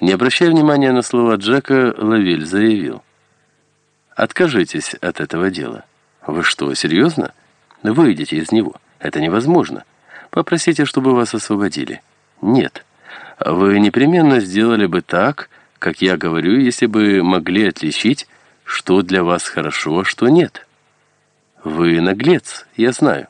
Не обращая внимания на слова Джека, Лавель заявил. «Откажитесь от этого дела». «Вы что, серьезно? Выйдите из него. Это невозможно. Попросите, чтобы вас освободили». «Нет. Вы непременно сделали бы так, как я говорю, если бы могли отличить, что для вас хорошо, а что нет». «Вы наглец, я знаю».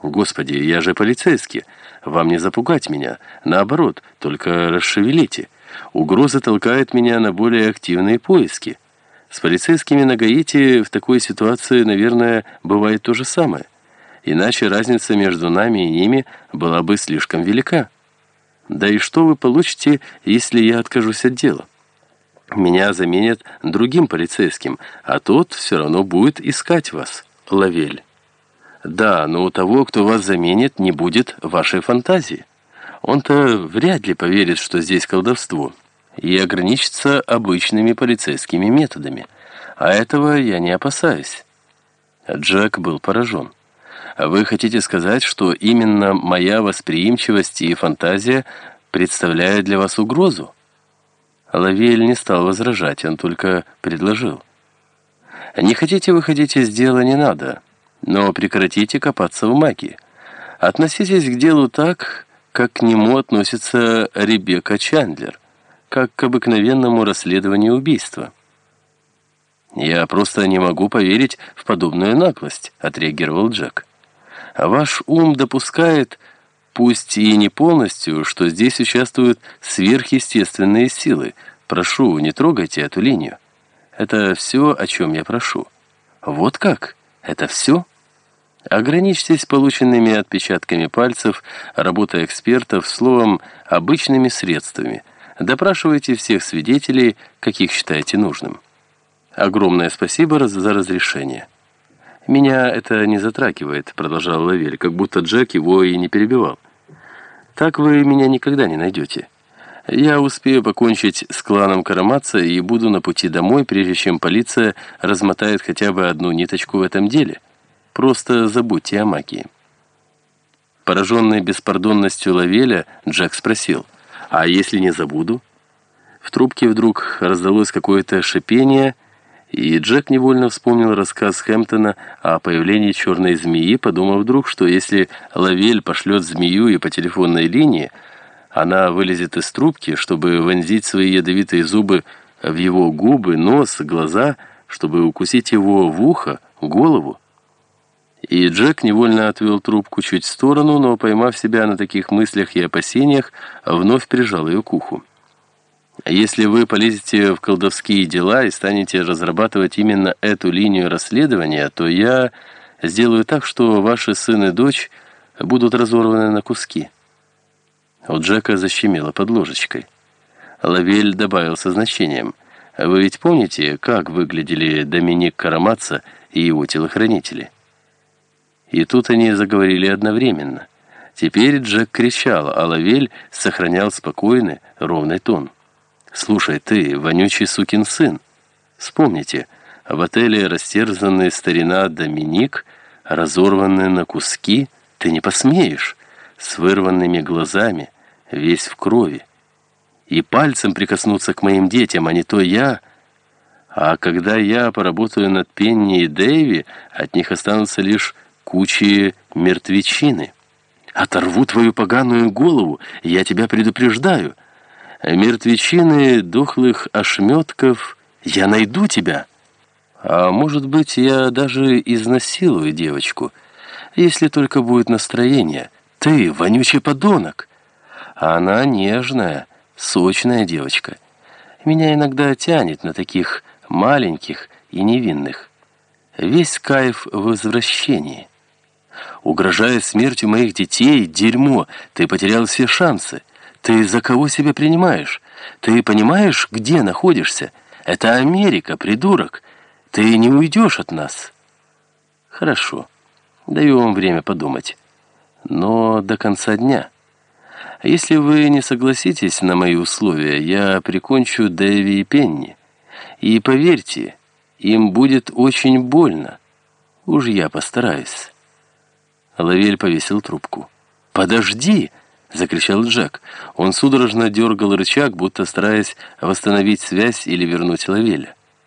«Господи, я же полицейский. Вам не запугать меня. Наоборот, только расшевелите. Угроза толкает меня на более активные поиски. С полицейскими на Гаити в такой ситуации, наверное, бывает то же самое. Иначе разница между нами и ними была бы слишком велика. Да и что вы получите, если я откажусь от дела? Меня заменят другим полицейским, а тот все равно будет искать вас, Лавель. Да, но у того, кто вас заменит, не будет вашей фантазии. Он-то вряд ли поверит, что здесь колдовство, и ограничится обычными полицейскими методами. А этого я не опасаюсь. Джек был поражен. Вы хотите сказать, что именно моя восприимчивость и фантазия представляют для вас угрозу? Лавель не стал возражать, он только предложил. Не хотите выходить из дела, не надо, но прекратите копаться в магии. Относитесь к делу так, как к нему относится Ребекка Чандлер, как к обыкновенному расследованию убийства. «Я просто не могу поверить в подобную наглость», — отреагировал Джек. А «Ваш ум допускает, пусть и не полностью, что здесь участвуют сверхъестественные силы. Прошу, не трогайте эту линию. Это все, о чем я прошу». «Вот как? Это все?» Ограничьтесь полученными отпечатками пальцев, работой экспертов, словом, обычными средствами. Допрашивайте всех свидетелей, каких считаете нужным. Огромное спасибо за разрешение. «Меня это не затрагивает», — продолжал Лавель, как будто Джек его и не перебивал. «Так вы меня никогда не найдете. Я успею покончить с кланом Карамаца и буду на пути домой, прежде чем полиция размотает хотя бы одну ниточку в этом деле». Просто забудьте о магии. Пораженный беспардонностью Лавеля, Джек спросил, «А если не забуду?» В трубке вдруг раздалось какое-то шипение, и Джек невольно вспомнил рассказ Хэмптона о появлении черной змеи, подумав вдруг, что если Лавель пошлет змею и по телефонной линии, она вылезет из трубки, чтобы вонзить свои ядовитые зубы в его губы, нос, глаза, чтобы укусить его в ухо, голову. И Джек невольно отвел трубку чуть в сторону, но, поймав себя на таких мыслях и опасениях, вновь прижал ее к уху. Если вы полезете в колдовские дела и станете разрабатывать именно эту линию расследования, то я сделаю так, что ваши сын и дочь будут разорваны на куски. У Джека защемило под ложечкой. Лавель добавил со значением. Вы ведь помните, как выглядели Доминик Карамаца и его телохранители? И тут они заговорили одновременно. Теперь Джек кричал, а Лавель сохранял спокойный, ровный тон. «Слушай, ты, вонючий сукин сын, вспомните, в отеле растерзанный старина Доминик, разорванный на куски, ты не посмеешь, с вырванными глазами, весь в крови. И пальцем прикоснуться к моим детям, а не то я... А когда я поработаю над Пенни и Дэйви, от них останутся лишь кучи мертвечины. Оторву твою поганую голову, я тебя предупреждаю. Мертвечины дохлых ошметков, я найду тебя. А может быть, я даже изнасилую девочку, если только будет настроение. Ты, вонючий подонок. Она нежная, сочная девочка. Меня иногда тянет на таких маленьких и невинных. Весь кайф в возвращении. Угрожая смертью моих детей, дерьмо, ты потерял все шансы. Ты за кого себя принимаешь? Ты понимаешь, где находишься? Это Америка, придурок. Ты не уйдешь от нас. Хорошо. Даю вам время подумать. Но до конца дня. Если вы не согласитесь на мои условия, я прикончу Дэви и Пенни. И поверьте, им будет очень больно. Уж я постараюсь». Лавель повесил трубку. «Подожди!» закричал Джек. Он судорожно дергал рычаг, будто стараясь восстановить связь или вернуть Лавеля.